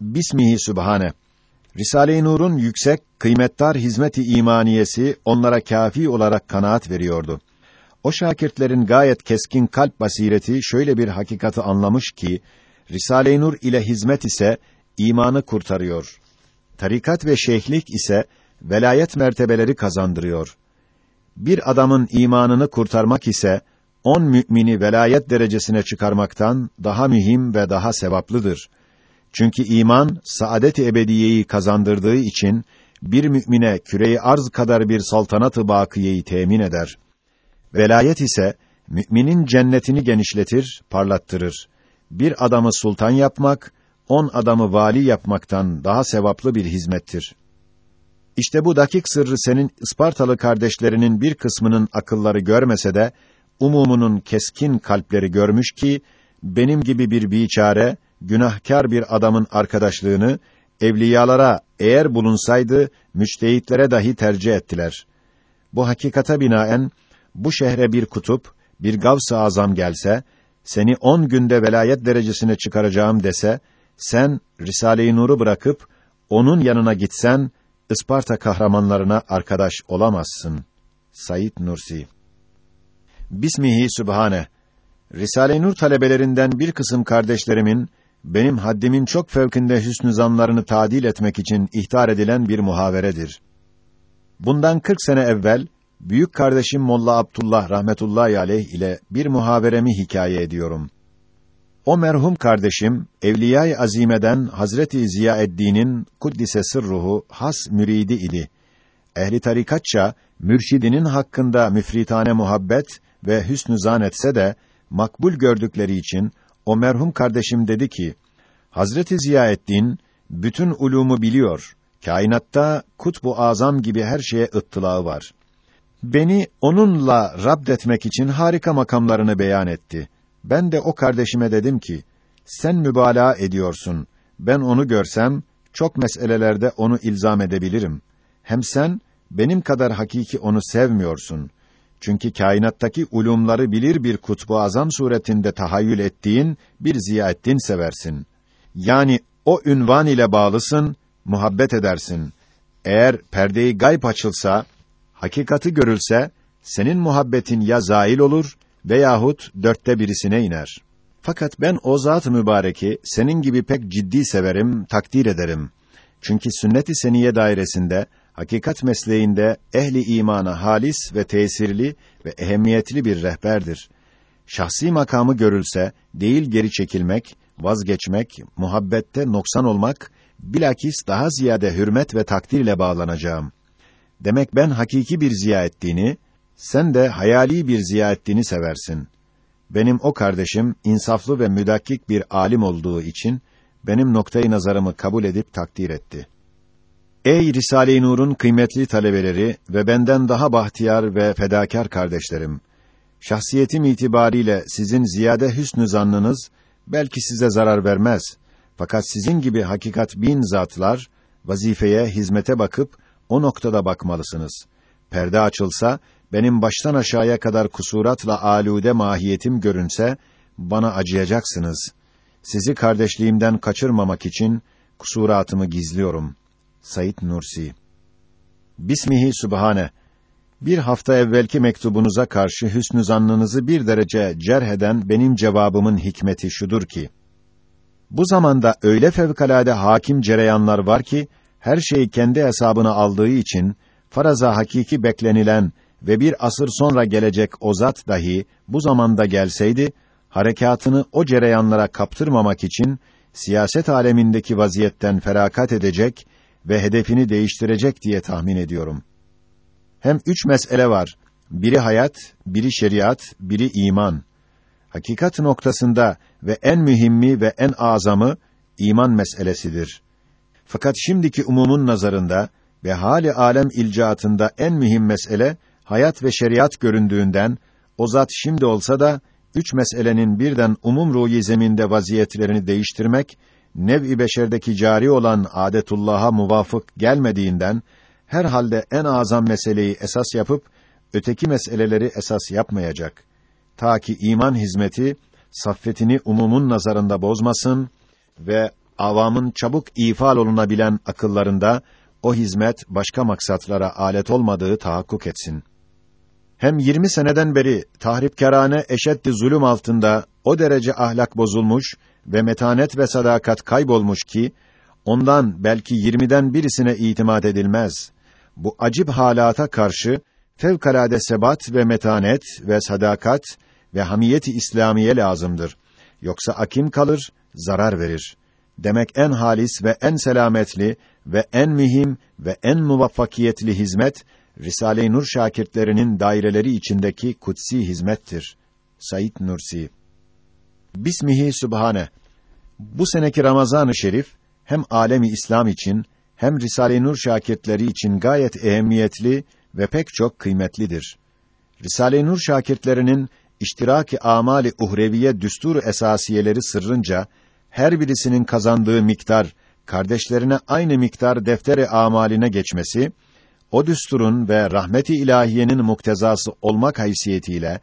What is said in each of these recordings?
Bismihi Sübhane. Risale-i Nur'un yüksek, kıymetdar hizmet-i imaniyesi onlara kafi olarak kanaat veriyordu. O şakirtlerin gayet keskin kalp basireti şöyle bir hakikati anlamış ki, Risale-i Nur ile hizmet ise imanı kurtarıyor. Tarikat ve şeyhlik ise velayet mertebeleri kazandırıyor. Bir adamın imanını kurtarmak ise on mümini velayet derecesine çıkarmaktan daha mühim ve daha sevaplıdır. Çünkü iman saadet-i ebediyeyi kazandırdığı için bir mümine küreyi arz kadar bir saltanat-ı bakiyeyi temin eder. Velayet ise müminin cennetini genişletir, parlattırır. Bir adamı sultan yapmak, on adamı vali yapmaktan daha sevaplı bir hizmettir. İşte bu dakik sırrı senin Ispartalı kardeşlerinin bir kısmının akılları görmese de umumunun keskin kalpleri görmüş ki benim gibi bir biçare, günahkar bir adamın arkadaşlığını evliyalara eğer bulunsaydı müçtehitlere dahi tercih ettiler. Bu hakikata binaen bu şehre bir kutup, bir gavs-ı azam gelse, seni on günde velayet derecesine çıkaracağım dese, sen Risale-i Nur'u bırakıp onun yanına gitsen Isparta kahramanlarına arkadaş olamazsın. Said Nursi Bismihi Sübhane Risale-i Nur talebelerinden bir kısım kardeşlerimin benim haddimin çok fevkinde hüsnü zanlarını tadil etmek için ihtar edilen bir muhaveredir. Bundan 40 sene evvel büyük kardeşim Molla Abdullah rahmetullahi aleyh ile bir muhaveremi hikaye ediyorum. O merhum kardeşim Evliya-i Azime'den Hazreti Ziyaeddin'in kuddise sırruhu has müridi idi. Ehli tarikatça mürşidinin hakkında müfritane muhabbet ve hüsnü zan etse de makbul gördükleri için o merhum kardeşim dedi ki: Hazreti Ziyaeddin bütün ulumu biliyor. Kainatta kutbu azam gibi her şeye ıttılağı var. Beni onunla rabd etmek için harika makamlarını beyan etti. Ben de o kardeşime dedim ki, sen mübalağa ediyorsun. Ben onu görsem, çok meselelerde onu ilzam edebilirim. Hem sen, benim kadar hakiki onu sevmiyorsun. Çünkü kainattaki ulumları bilir bir kutbu azam suretinde tahayyül ettiğin bir Ziyaettin seversin. Yani o ünvan ile bağlısın, muhabbet edersin. Eğer perdeyi gayb açılsa, hakikati görülse, senin muhabbetin ya zail olur veyahut dörtte birisine iner. Fakat ben o zat mübareki senin gibi pek ciddi severim, takdir ederim. Çünkü sünnet-i seniye dairesinde hakikat mesleğinde ehli imana halis ve tesirli ve ehemmiyetli bir rehberdir. Şahsi makamı görülse değil geri çekilmek, vazgeçmek, muhabbette noksan olmak bilakis daha ziyade hürmet ve takdirle bağlanacağım. Demek ben hakiki bir ziya ettiğini, sen de hayali bir ziya ettiğini seversin. Benim o kardeşim insaflı ve müdakkik bir alim olduğu için benim noktayı nazarımı kabul edip takdir etti. Ey Risale-i Nur'un kıymetli talebeleri ve benden daha bahtiyar ve fedakar kardeşlerim! Şahsiyetim itibariyle sizin ziyade hüsnü zannınız belki size zarar vermez. Fakat sizin gibi hakikat bin zatlar vazifeye, hizmete bakıp o noktada bakmalısınız. Perde açılsa benim baştan aşağıya kadar kusuratla alude mahiyetim görünse bana acıyacaksınız. Sizi kardeşliğimden kaçırmamak için kusuratımı gizliyorum.'' Said Nursi. Bismihi Sübhane Bir hafta evvelki mektubunuza karşı hüsnü zannınızı bir derece cerheden benim cevabımın hikmeti şudur ki bu zamanda öyle fevkalade hakim cereyanlar var ki her şeyi kendi hesabına aldığı için faraza hakiki beklenilen ve bir asır sonra gelecek o zat dahi bu zamanda gelseydi harekatını o cereyanlara kaptırmamak için siyaset alemindeki vaziyetten ferakat edecek ve hedefini değiştirecek diye tahmin ediyorum. Hem üç mesele var. Biri hayat, biri şeriat, biri iman. Hakikat noktasında ve en mühimmi ve en azamı iman meselesidir. Fakat şimdiki umumun nazarında ve hali alem ilcaatında en mühim mesele hayat ve şeriat göründüğünden o zat şimdi olsa da üç meselenin birden umum ruhi zeminde vaziyetlerini değiştirmek nev-i beşerdeki cari olan adetullah'a muvafık gelmediğinden her halde en azam meseleyi esas yapıp öteki meseleleri esas yapmayacak. Ta ki iman hizmeti saffetini umumun nazarında bozmasın ve avamın çabuk ifal olunabilen akıllarında o hizmet başka maksatlara alet olmadığı tahakkuk etsin. Hem 20 seneden beri tahripkârane eşeddi zulüm altında o derece ahlak bozulmuş ve metanet ve sadakat kaybolmuş ki ondan belki 20'den birisine itimat edilmez. Bu acib halata karşı fevkalade sebat ve metanet ve sadakat ve hamiyeti İslamiye lazımdır. Yoksa akim kalır, zarar verir. Demek en halis ve en selametli ve en mühim ve en muvaffakiyetli hizmet Risale-i Nur şakirtlerinin daireleri içindeki kutsi hizmettir. Said Nursi Bismihi Sübhane Bu seneki Ramazan-ı Şerif hem alemi İslam için hem Risale-i Nur şakirtleri için gayet ehemmiyetli ve pek çok kıymetlidir. Risale-i Nur şakirtlerinin iştiraki amali uhreviye düstur esasiyeleri sırrınca her birisinin kazandığı miktar kardeşlerine aynı miktar deftere amaline geçmesi o düsturun ve rahmeti ilahiyenin muktezası olmak haysiyetiyle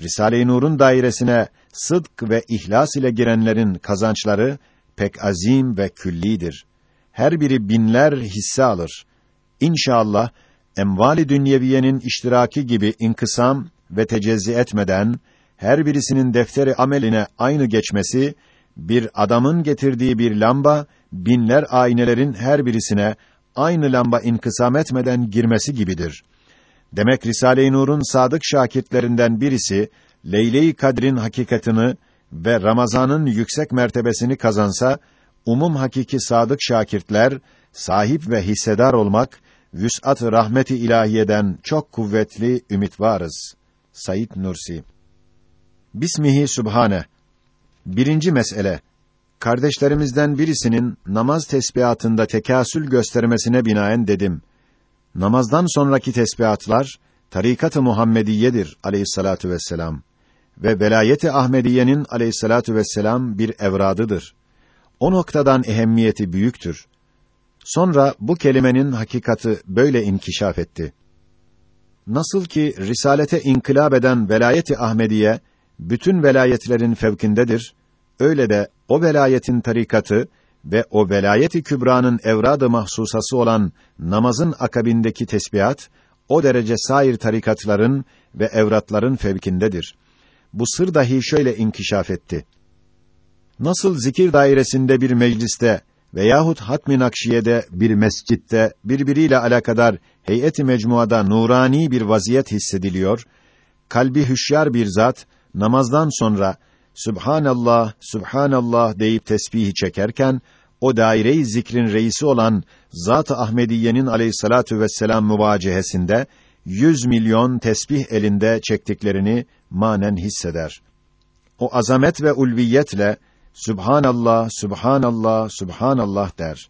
Risale-i Nur'un dairesine sıdk ve ihlas ile girenlerin kazançları pek azim ve küllidir. Her biri binler hisse alır. İnşallah emvali dünyeviyenin iştiraki gibi inkısam ve tecezzi etmeden her birisinin defteri ameline aynı geçmesi bir adamın getirdiği bir lamba binler aynelerin her birisine aynı lamba inkısam etmeden girmesi gibidir. Demek Risale-i Nur'un sadık şakitlerinden birisi Leyle-i Kadr'in hakikatını ve Ramazan'ın yüksek mertebesini kazansa umum hakiki sadık şakirtler sahip ve hissedar olmak vüs'at rahmeti ilahiyeden çok kuvvetli ümit varız. Said Nursi Bismihi Sübhane Birinci mesele Kardeşlerimizden birisinin namaz tesbihatında tekasül göstermesine binaen dedim. Namazdan sonraki tesbihatlar tarikat-ı Muhammediyedir aleyhissalatu vesselam ve velayeti Ahmediyenin aleyhissalatu vesselam bir evradıdır. O noktadan ehemmiyeti büyüktür. Sonra bu kelimenin hakikati böyle inkişaf etti. Nasıl ki risalete inkılap eden velayeti Ahmediye bütün velayetlerin fevkindedir, öyle de o velayetin tarikatı ve o velayeti kübranın evradı mahsusası olan namazın akabindeki tesbihat o derece sair tarikatların ve evratların fevkindedir. Bu sır dahi şöyle inkişaf etti. Nasıl zikir dairesinde bir mecliste veyahut hatmi nakşiyede bir mescitte birbiriyle alakadar heyeti mecmuada nurani bir vaziyet hissediliyor, kalbi hüşyar bir zat namazdan sonra Subhanallah, Subhanallah deyip tesbihi çekerken o daire-i zikrin reisi olan Zat-ı Ahmediye'nin aleyhissalatu vesselam müvacehesinde yüz milyon tesbih elinde çektiklerini manen hisseder. O azamet ve ulviyetle Subhanallah, Subhanallah, Subhanallah der.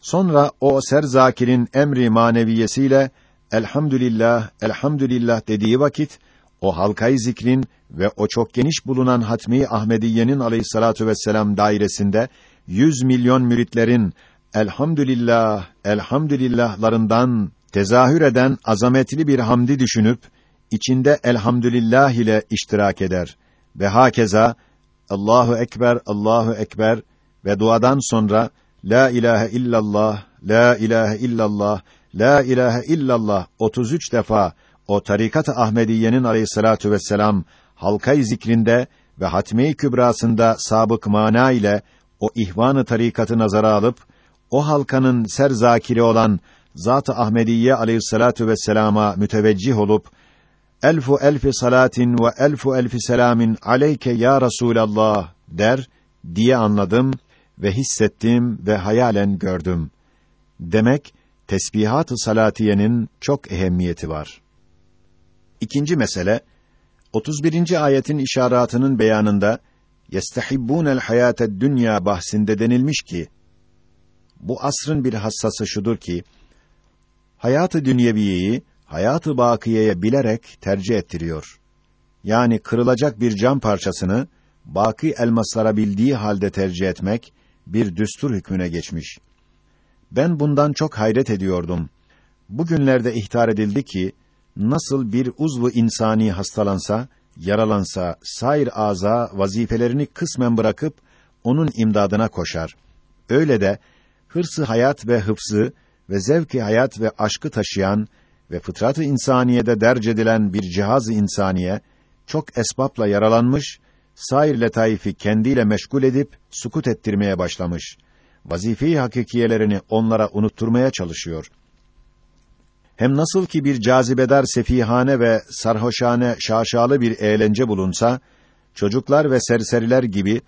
Sonra o serzakirin emri maneviyesiyle Elhamdülillah, Elhamdülillah dediği vakit o halkayı zikrin ve o çok geniş bulunan Hatmi Ahmediye'nin aleyhissalatu vesselam dairesinde yüz milyon müritlerin elhamdülillah, elhamdülillahlarından tezahür eden azametli bir hamdi düşünüp içinde elhamdülillah ile iştirak eder. Ve hakeza Allahu ekber, Allahu ekber ve duadan sonra la ilahe illallah, la ilahe illallah, la ilahe illallah 33 defa o tarikat-ı Ahmediye'nin aleyhissalatu vesselam halkay zikrinde ve hatme-i kübrasında sabık mana ile o ihvanı tarikatı nazara alıp o halkanın ser zakiri olan Zat-ı Ahmediye aleyhissalatu vesselama müteveccih olup elfu elfi salatin ve elfu elfi selamin aleyke ya Resulallah der diye anladım ve hissettim ve hayalen gördüm. Demek tesbihat-ı salatiyenin çok ehemmiyeti var. İkinci mesele 31. ayetin işaretinin beyanında yestehibbûnel hayâted dünya bahsinde denilmiş ki bu asrın bir hassası şudur ki hayatı dünyeviyeyi hayatı bakiyeye bilerek tercih ettiriyor. Yani kırılacak bir cam parçasını baki elmaslara bildiği halde tercih etmek bir düstur hükmüne geçmiş. Ben bundan çok hayret ediyordum. Bugünlerde ihtar edildi ki nasıl bir uzvu insani hastalansa, yaralansa, sair aza vazifelerini kısmen bırakıp onun imdadına koşar. öyle de hırsı hayat ve hıfzı ve zevki hayat ve aşkı taşıyan ve fıtratı insaniyede derc edilen bir cihaz-ı insaniye çok esbapla yaralanmış, sair letaifi kendiyle meşgul edip sukut ettirmeye başlamış. Vazife-i hakikiyelerini onlara unutturmaya çalışıyor. Hem nasıl ki bir cazibedar sefihane ve sarhoşane şaşalı bir eğlence bulunsa, çocuklar ve serseriler gibi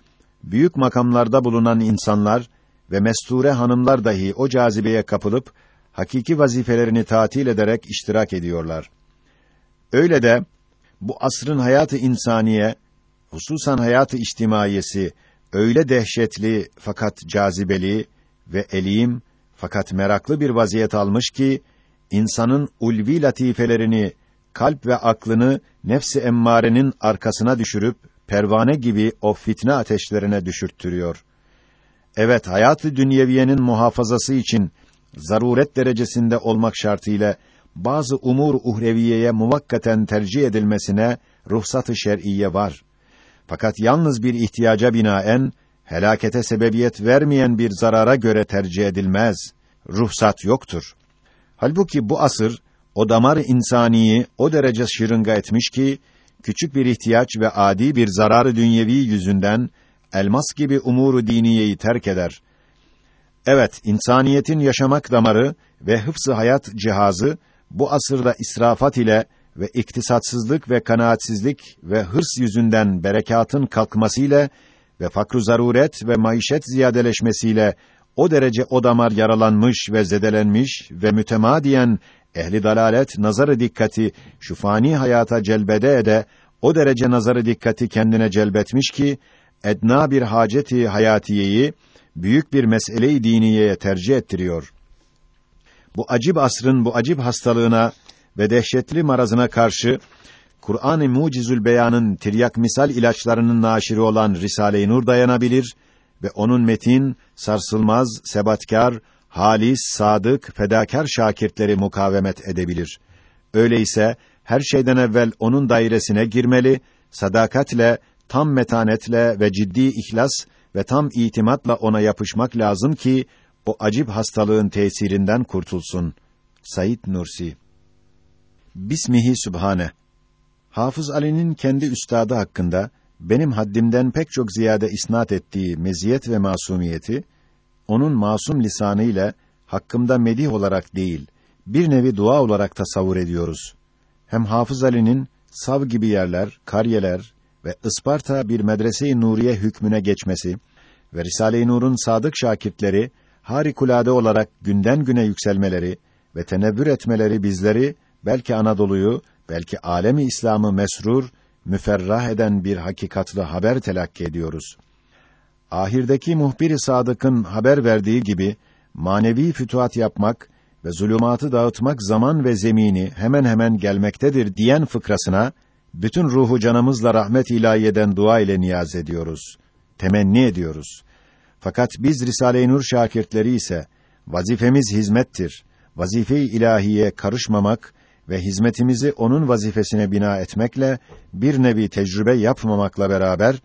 büyük makamlarda bulunan insanlar ve mesture hanımlar dahi o cazibeye kapılıp hakiki vazifelerini tatil ederek iştirak ediyorlar. Öyle de bu asrın hayatı insaniye, hususan hayatı içtimaiyesi öyle dehşetli fakat cazibeli ve elim fakat meraklı bir vaziyet almış ki insanın ulvi latifelerini, kalp ve aklını nefsi emmarenin arkasına düşürüp pervane gibi o fitne ateşlerine düşürttürüyor. Evet, hayatı dünyeviyenin muhafazası için zaruret derecesinde olmak şartıyla bazı umur uhreviyeye muvakkaten tercih edilmesine ruhsat-ı şer'iyye var. Fakat yalnız bir ihtiyaca binaen helakete sebebiyet vermeyen bir zarara göre tercih edilmez. Ruhsat yoktur. Halbuki bu asır o damar insaniyi o derece şırınga etmiş ki küçük bir ihtiyaç ve adi bir zararı dünyevi yüzünden elmas gibi umuru diniyeyi terk eder. Evet, insaniyetin yaşamak damarı ve hıfzı hayat cihazı bu asırda israfat ile ve iktisatsızlık ve kanaatsizlik ve hırs yüzünden berekatın kalkmasıyla ve fakru zaruret ve maişet ziyadeleşmesiyle o derece o damar yaralanmış ve zedelenmiş ve mütemadiyen ehli dalalet nazarı dikkati şu fani hayata celbede ede o derece nazarı dikkati kendine celbetmiş ki edna bir haceti hayatiyeyi büyük bir meseleyi diniyeye tercih ettiriyor. Bu acib asrın bu acib hastalığına ve dehşetli marazına karşı Kur'an-ı Mucizül Beyan'ın tiryak misal ilaçlarının naşiri olan Risale-i Nur dayanabilir ve onun metin, sarsılmaz, sebatkar, halis, sadık, fedakar şakirtleri mukavemet edebilir. Öyleyse her şeyden evvel onun dairesine girmeli, sadakatle, tam metanetle ve ciddi ihlas ve tam itimatla ona yapışmak lazım ki o acib hastalığın tesirinden kurtulsun. Said Nursi Bismihi Sübhane Hafız Ali'nin kendi üstadı hakkında benim haddimden pek çok ziyade isnat ettiği meziyet ve masumiyeti onun masum lisanı ile hakkımda medih olarak değil, bir nevi dua olarak tasavvur ediyoruz. Hem Hafız Ali'nin sav gibi yerler, kariyeler ve Isparta bir medrese-i nuriye hükmüne geçmesi ve Risale-i Nur'un sadık şakirtleri harikulade olarak günden güne yükselmeleri ve tenevvür etmeleri bizleri belki Anadolu'yu, belki alemi İslam'ı mesrur, müferrah eden bir hakikatlı haber telakki ediyoruz. Ahirdeki muhbir-i sadıkın haber verdiği gibi manevi fütuhat yapmak ve zulümatı dağıtmak zaman ve zemini hemen hemen gelmektedir diyen fıkrasına bütün ruhu canımızla rahmet ilahiyeden dua ile niyaz ediyoruz. Temenni ediyoruz. Fakat biz Risale-i Nur şakirtleri ise vazifemiz hizmettir. Vazife-i ilahiye karışmamak ve hizmetimizi onun vazifesine bina etmekle bir nevi tecrübe yapmamakla beraber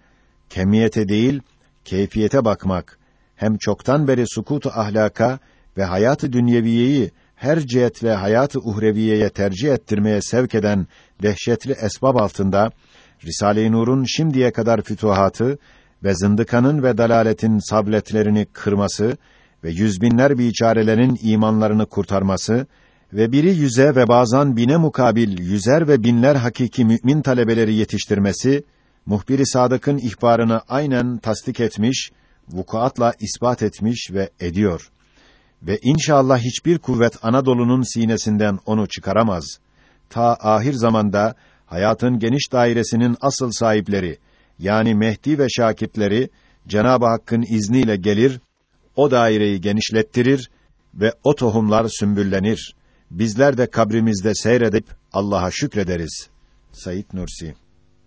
kemiyete değil keyfiyete bakmak hem çoktan beri sukutu ahlaka ve hayatı dünyeviyeyi her cihet ve hayatı uhreviyeye tercih ettirmeye sevk eden dehşetli esbab altında Risale-i Nur'un şimdiye kadar fütuhatı ve zındıkanın ve dalaletin sabletlerini kırması ve yüzbinler biçarelerin imanlarını kurtarması ve biri yüze ve bazen bine mukabil yüzer ve binler hakiki mümin talebeleri yetiştirmesi, muhbir-i sadıkın ihbarını aynen tasdik etmiş, vukuatla ispat etmiş ve ediyor. Ve inşallah hiçbir kuvvet Anadolu'nun sinesinden onu çıkaramaz. Ta ahir zamanda hayatın geniş dairesinin asıl sahipleri yani Mehdi ve şakitleri Cenab-ı Hakk'ın izniyle gelir, o daireyi genişlettirir ve o tohumlar sümbüllenir. Bizler de kabrimizde seyredip Allah'a şükrederiz. Sayit Nursi